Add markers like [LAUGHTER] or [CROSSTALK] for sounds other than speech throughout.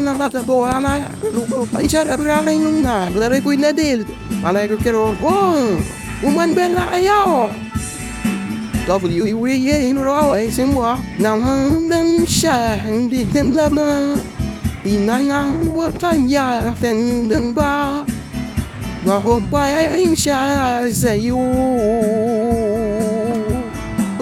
na nata boa na lupa pa isa ra ra nung na dare ko kero oh uman bela ayo. W U E in ro ai sim wa nam hang dan sha di tem la na di na ngang wa tan ya ten dan ba. Và hôm qua anh xa sẽ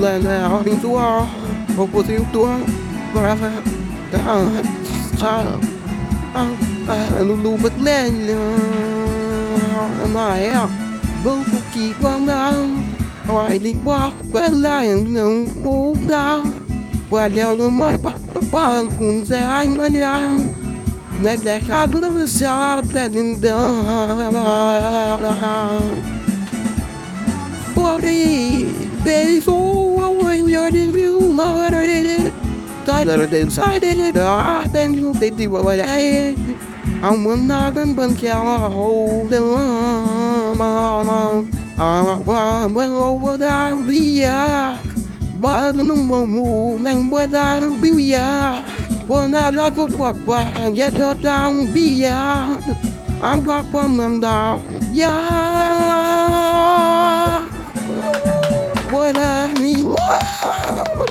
lên lại đi à Ba lưng mong nhìn em muốn ai đúng gì à Rồi nha nha nâng Bà bà em muốn mang đi à Bà bà mang mang cùng giá The one who can be the game yeah I know I don't know but xa tên đến đó Body Baby so away you're the real love Tại là đến sai đến đó Tên không tên đi vào đây I'm not gonna burn down hold them on. I'm going over Ona lago papa, yedo down beyond. I'm papa manda, yeah. Bola mi,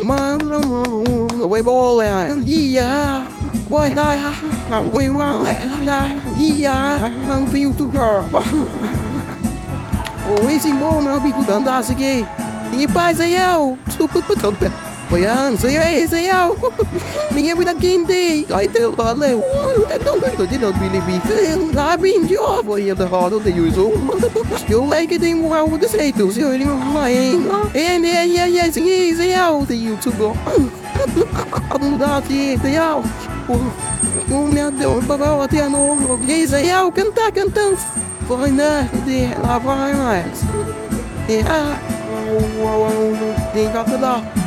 manda mo, we bola, yeah. Boy, I, we want, yeah. I'm feel to girl. Oh, esse bom, meu bico, andasse aqui. E paz aí, eu. Desculpa, [LAUGHS] desculpa. Boiano, sou eu, sou eu. [LAUGHS] Ninguém cuida quem tem. Aí tem o valeu. Então, tá eu não dou Billy Beef. Lá bem de ó, boia da roda de uso. Eu lei que tem um algo de jeito. Se eu ele vai, hein? Ele é, é, é, sim, é, é, é, de YouTube. A mudar de, de, é, Oh, meu Deus, babau não, novo. E Israel cantar, cantando. Foi na né, de lá vai mais. E é, ah, tem que lá.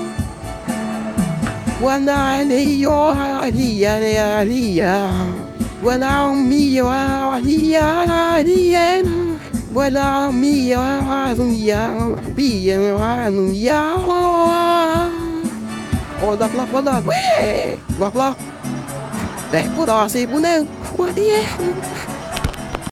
وأنا علي علي علي. وأنا عمي علي علي. ولا عمي علي بي علي وضف لف وضف وضف لف ضحك وضع سيبنا وليه